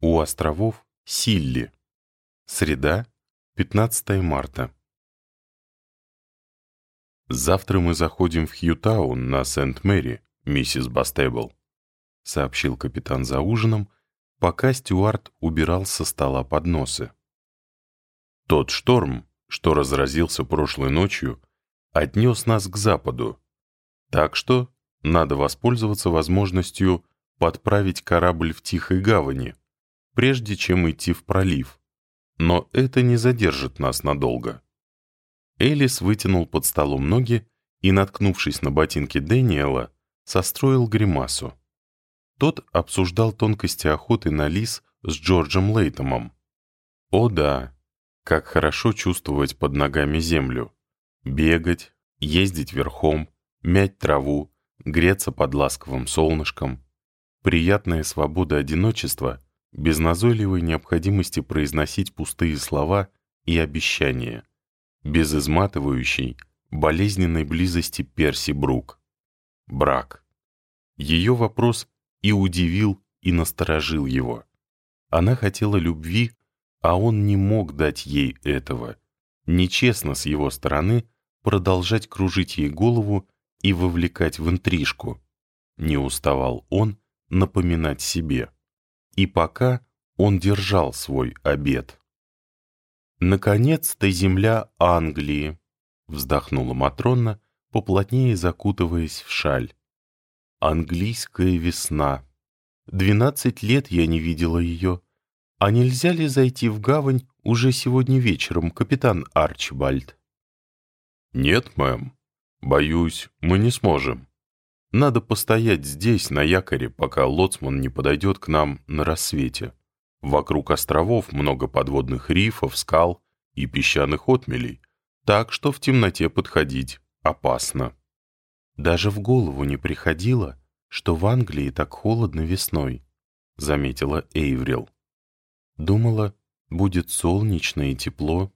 У островов Силли. Среда, 15 марта. «Завтра мы заходим в Хьютаун на Сент-Мэри, миссис Бастебл», сообщил капитан за ужином, пока Стюарт убирал со стола подносы. «Тот шторм, что разразился прошлой ночью, отнес нас к западу, так что надо воспользоваться возможностью подправить корабль в Тихой гавани, прежде чем идти в пролив. Но это не задержит нас надолго. Элис вытянул под столом ноги и, наткнувшись на ботинки Дэниела, состроил гримасу. Тот обсуждал тонкости охоты на лис с Джорджем Лейтомом. О да, как хорошо чувствовать под ногами землю. Бегать, ездить верхом, мять траву, греться под ласковым солнышком. Приятная свобода одиночества без назойливой необходимости произносить пустые слова и обещания, без изматывающей, болезненной близости Перси Брук. Брак. Ее вопрос и удивил, и насторожил его. Она хотела любви, а он не мог дать ей этого. Нечестно с его стороны продолжать кружить ей голову и вовлекать в интрижку. Не уставал он напоминать себе. И пока он держал свой обед. «Наконец-то земля Англии!» — вздохнула Матрона, поплотнее закутываясь в шаль. «Английская весна. Двенадцать лет я не видела ее. А нельзя ли зайти в гавань уже сегодня вечером, капитан Арчибальд?» «Нет, мэм. Боюсь, мы не сможем. Надо постоять здесь, на якоре, пока лоцман не подойдет к нам на рассвете. Вокруг островов много подводных рифов, скал и песчаных отмелей, так что в темноте подходить опасно. Даже в голову не приходило, что в Англии так холодно весной, заметила Эйврил. Думала, будет солнечно и тепло.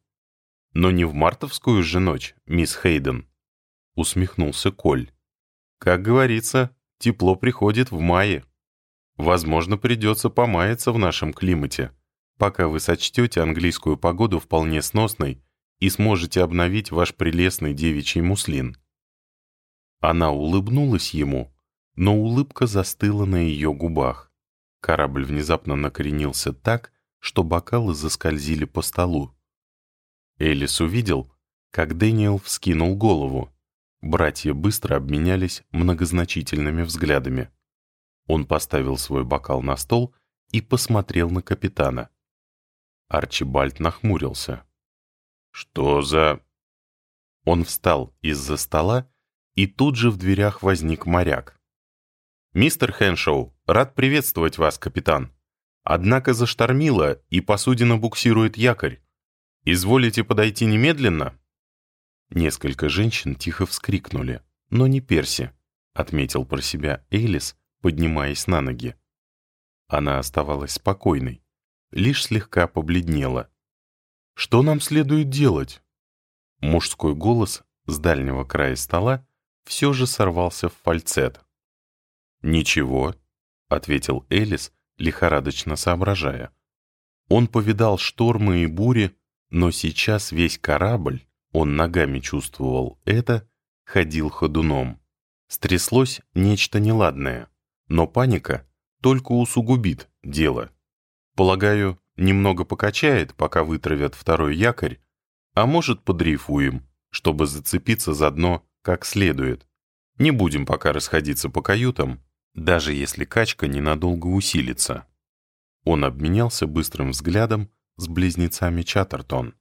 Но не в мартовскую же ночь, мисс Хейден, усмехнулся Коль. Как говорится, тепло приходит в мае. Возможно, придется помаяться в нашем климате, пока вы сочтете английскую погоду вполне сносной и сможете обновить ваш прелестный девичий муслин. Она улыбнулась ему, но улыбка застыла на ее губах. Корабль внезапно накоренился так, что бокалы заскользили по столу. Элис увидел, как Дэниел вскинул голову. Братья быстро обменялись многозначительными взглядами. Он поставил свой бокал на стол и посмотрел на капитана. Арчибальд нахмурился. «Что за...» Он встал из-за стола, и тут же в дверях возник моряк. «Мистер Хэншоу, рад приветствовать вас, капитан. Однако заштормило, и посудина буксирует якорь. Изволите подойти немедленно?» Несколько женщин тихо вскрикнули, но не Перси, отметил про себя Эйлис, поднимаясь на ноги. Она оставалась спокойной, лишь слегка побледнела. «Что нам следует делать?» Мужской голос с дальнего края стола все же сорвался в фальцет. «Ничего», — ответил Элис, лихорадочно соображая. Он повидал штормы и бури, но сейчас весь корабль он ногами чувствовал это, ходил ходуном. Стряслось нечто неладное, но паника только усугубит дело. Полагаю, немного покачает, пока вытравят второй якорь, а может, подрейфуем, чтобы зацепиться за дно как следует. Не будем пока расходиться по каютам, даже если качка ненадолго усилится. Он обменялся быстрым взглядом с близнецами Чаттертон.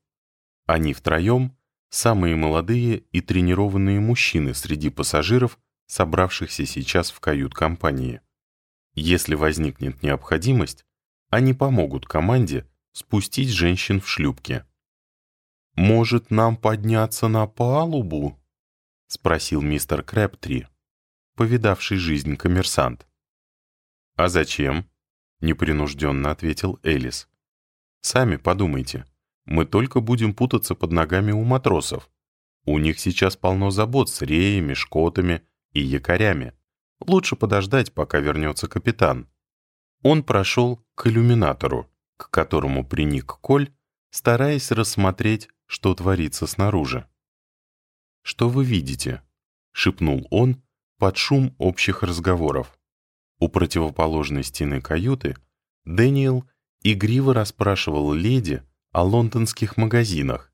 Они втроем самые молодые и тренированные мужчины среди пассажиров, собравшихся сейчас в кают-компании. Если возникнет необходимость, они помогут команде спустить женщин в шлюпке. «Может, нам подняться на палубу?» — спросил мистер Крэптри, повидавший жизнь коммерсант. «А зачем?» — непринужденно ответил Элис. «Сами подумайте. Мы только будем путаться под ногами у матросов. У них сейчас полно забот с реями, шкотами и якорями. Лучше подождать, пока вернется капитан. Он прошел к иллюминатору, к которому приник Коль, стараясь рассмотреть, что творится снаружи. «Что вы видите?» — шепнул он под шум общих разговоров. У противоположной стены каюты Дэниел игриво расспрашивал леди о лондонских магазинах,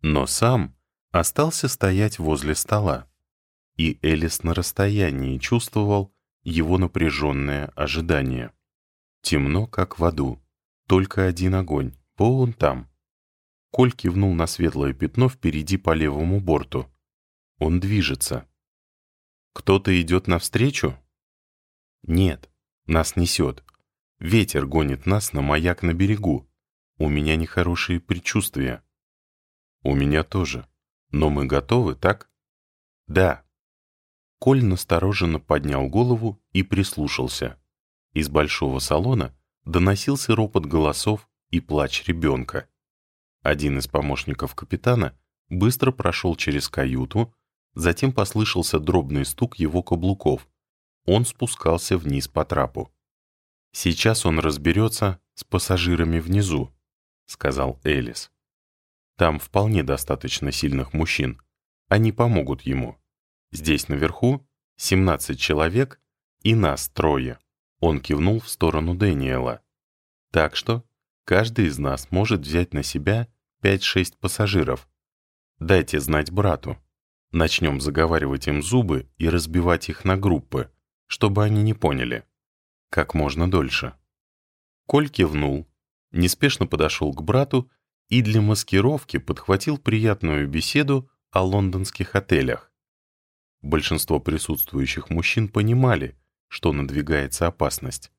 но сам остался стоять возле стола, и Элис на расстоянии чувствовал его напряженное ожидание. Темно, как в аду, только один огонь, вон там. Коль кивнул на светлое пятно впереди по левому борту. Он движется. «Кто-то идет навстречу?» «Нет, нас несет. Ветер гонит нас на маяк на берегу. У меня нехорошие предчувствия». «У меня тоже. Но мы готовы, так?» «Да». Коль настороженно поднял голову и прислушался. Из большого салона доносился ропот голосов и плач ребенка. Один из помощников капитана быстро прошел через каюту, Затем послышался дробный стук его каблуков. Он спускался вниз по трапу. «Сейчас он разберется с пассажирами внизу», — сказал Элис. «Там вполне достаточно сильных мужчин. Они помогут ему. Здесь наверху 17 человек и нас трое». Он кивнул в сторону Дэниела. «Так что каждый из нас может взять на себя 5-6 пассажиров. Дайте знать брату. Начнем заговаривать им зубы и разбивать их на группы, чтобы они не поняли. Как можно дольше. Коль кивнул, неспешно подошел к брату и для маскировки подхватил приятную беседу о лондонских отелях. Большинство присутствующих мужчин понимали, что надвигается опасность.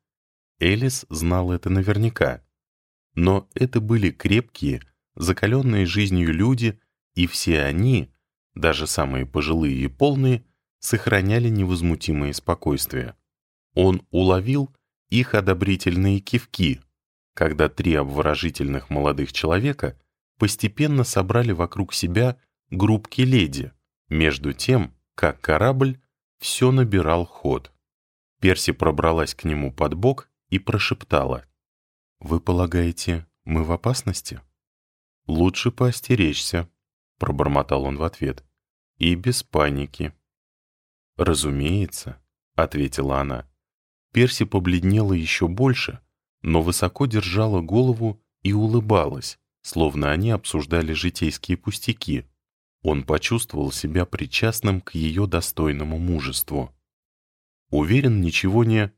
Элис знал это наверняка. Но это были крепкие, закаленные жизнью люди, и все они даже самые пожилые и полные, сохраняли невозмутимое спокойствие. Он уловил их одобрительные кивки, когда три обворожительных молодых человека постепенно собрали вокруг себя группки леди, между тем, как корабль все набирал ход. Перси пробралась к нему под бок и прошептала. «Вы полагаете, мы в опасности?» «Лучше поостеречься», — пробормотал он в ответ и без паники. «Разумеется», — ответила она. Перси побледнела еще больше, но высоко держала голову и улыбалась, словно они обсуждали житейские пустяки. Он почувствовал себя причастным к ее достойному мужеству. Уверен, ничего не...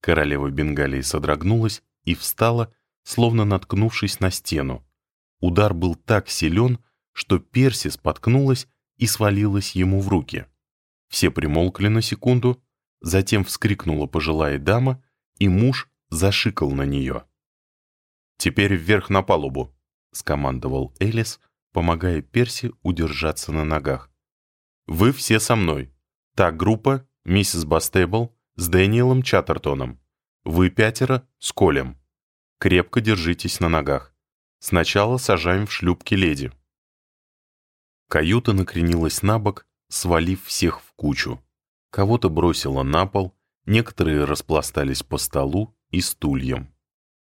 Королева Бенгалии содрогнулась и встала, словно наткнувшись на стену. Удар был так силен, что Перси споткнулась и свалилась ему в руки. Все примолкли на секунду, затем вскрикнула пожилая дама, и муж зашикал на нее. «Теперь вверх на палубу», — скомандовал Элис, помогая Перси удержаться на ногах. «Вы все со мной. Та группа, миссис Бастейбл, с Дэниелом Чаттертоном. Вы пятеро с Колем. Крепко держитесь на ногах. Сначала сажаем в шлюпки леди». Каюта накренилась на бок, свалив всех в кучу. Кого-то бросило на пол, некоторые распластались по столу и стульям.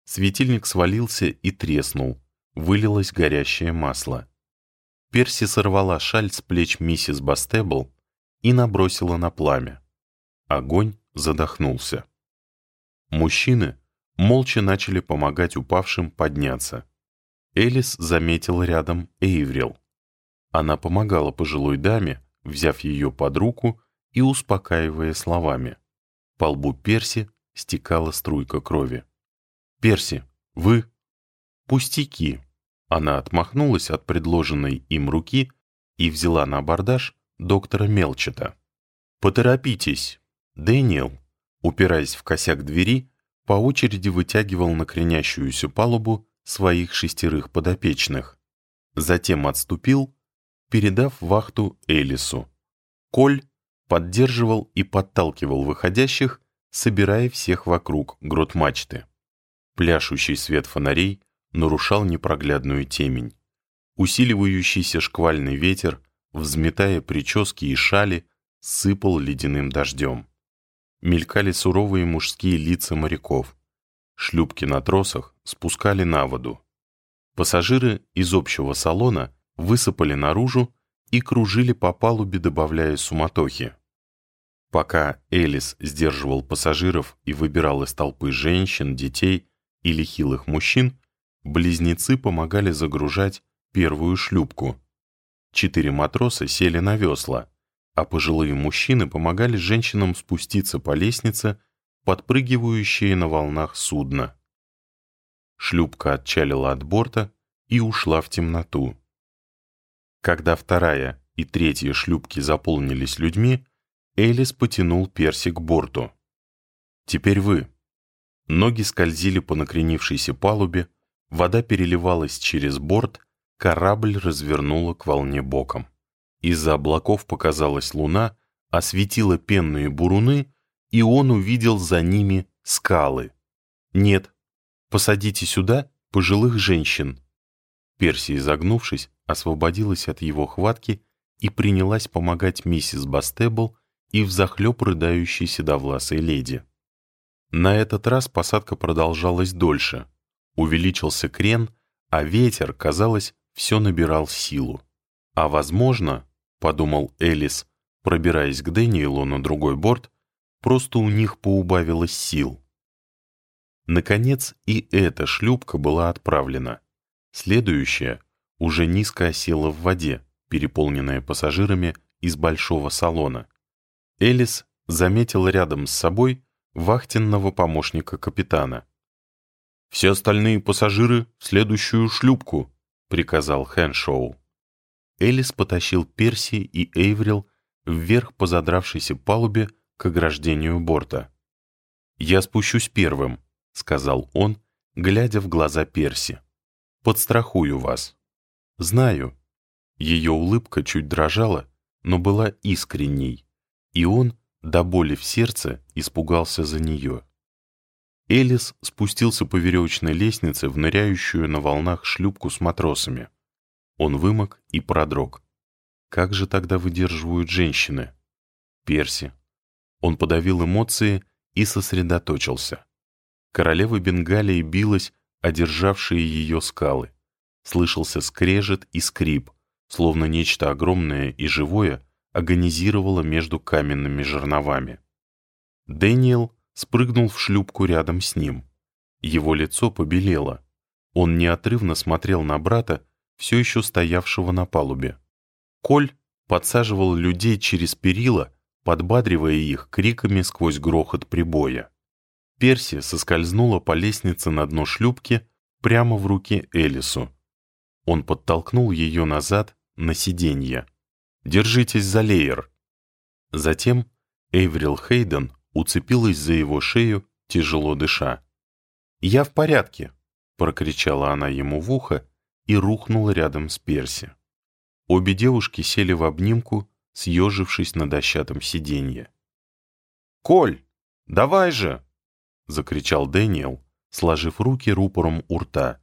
Светильник свалился и треснул, вылилось горящее масло. Перси сорвала шаль с плеч миссис Бастебл и набросила на пламя. Огонь задохнулся. Мужчины молча начали помогать упавшим подняться. Элис заметил рядом Эйврил. Она помогала пожилой даме, взяв ее под руку и успокаивая словами. По лбу Перси стекала струйка крови. «Перси, вы...» «Пустяки!» Она отмахнулась от предложенной им руки и взяла на абордаж доктора Мелчета. «Поторопитесь!» Дэниел, упираясь в косяк двери, по очереди вытягивал на кренящуюся палубу своих шестерых подопечных. Затем отступил передав вахту Элису. Коль поддерживал и подталкивал выходящих, собирая всех вокруг грот мачты. Пляшущий свет фонарей нарушал непроглядную темень. Усиливающийся шквальный ветер, взметая прически и шали, сыпал ледяным дождем. Мелькали суровые мужские лица моряков. Шлюпки на тросах спускали на воду. Пассажиры из общего салона высыпали наружу и кружили по палубе, добавляя суматохи. Пока Элис сдерживал пассажиров и выбирал из толпы женщин, детей или хилых мужчин, близнецы помогали загружать первую шлюпку. Четыре матроса сели на весла, а пожилые мужчины помогали женщинам спуститься по лестнице, подпрыгивающие на волнах судна. Шлюпка отчалила от борта и ушла в темноту. Когда вторая и третья шлюпки заполнились людьми, Элис потянул Перси к борту. «Теперь вы». Ноги скользили по накренившейся палубе, вода переливалась через борт, корабль развернула к волне боком. Из-за облаков показалась луна, осветила пенные буруны, и он увидел за ними скалы. «Нет, посадите сюда пожилых женщин». Перси, изогнувшись, освободилась от его хватки и принялась помогать миссис Бастебл и взахлеб рыдающей седовласой леди. На этот раз посадка продолжалась дольше. Увеличился крен, а ветер, казалось, все набирал силу. А возможно, — подумал Элис, пробираясь к Дэниелу на другой борт, просто у них поубавилось сил. Наконец и эта шлюпка была отправлена. Следующая уже низко осела в воде, переполненная пассажирами из большого салона. Элис заметил рядом с собой вахтенного помощника капитана. «Все остальные пассажиры в следующую шлюпку», — приказал Хэншоу. Элис потащил Перси и Эйврил вверх по задравшейся палубе к ограждению борта. «Я спущусь первым», — сказал он, глядя в глаза Перси. «Подстрахую вас». «Знаю». Ее улыбка чуть дрожала, но была искренней и он, до боли в сердце, испугался за нее. Элис спустился по веревочной лестнице в ныряющую на волнах шлюпку с матросами. Он вымок и продрог. Как же тогда выдерживают женщины? Перси. Он подавил эмоции и сосредоточился. Королева Бенгалии билась, одержавшие ее скалы. Слышался скрежет и скрип, словно нечто огромное и живое агонизировала между каменными жерновами. Дэниел спрыгнул в шлюпку рядом с ним. Его лицо побелело. Он неотрывно смотрел на брата, все еще стоявшего на палубе. Коль подсаживал людей через перила, подбадривая их криками сквозь грохот прибоя. Перси соскользнула по лестнице на дно шлюпки прямо в руки Элису. Он подтолкнул ее назад на сиденье. Держитесь за леер!» Затем Эйврил Хейден уцепилась за его шею, тяжело дыша. «Я в порядке!» — прокричала она ему в ухо и рухнула рядом с Перси. Обе девушки сели в обнимку, съежившись на дощатом сиденье. «Коль, давай же!» — закричал Дэниел, сложив руки рупором у рта.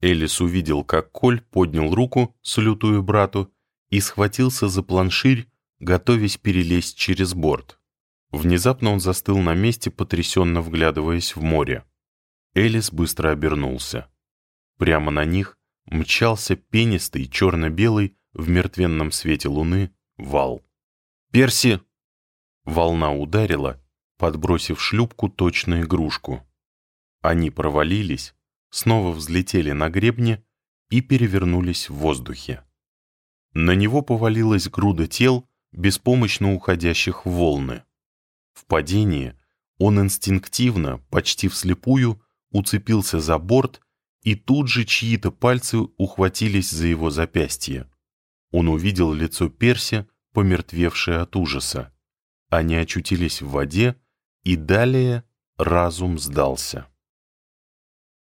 Элис увидел, как Коль поднял руку, салютуя брату, и схватился за планширь, готовясь перелезть через борт. Внезапно он застыл на месте, потрясенно вглядываясь в море. Элис быстро обернулся. Прямо на них мчался пенистый, черно-белый, в мертвенном свете луны, вал. «Перси!» Волна ударила, подбросив шлюпку точно игрушку. Они провалились, снова взлетели на гребне и перевернулись в воздухе. На него повалилась груда тел, беспомощно уходящих в волны. В падении он инстинктивно, почти вслепую, уцепился за борт, и тут же чьи-то пальцы ухватились за его запястье. Он увидел лицо Перси, помертвевшее от ужаса. Они очутились в воде, и далее разум сдался.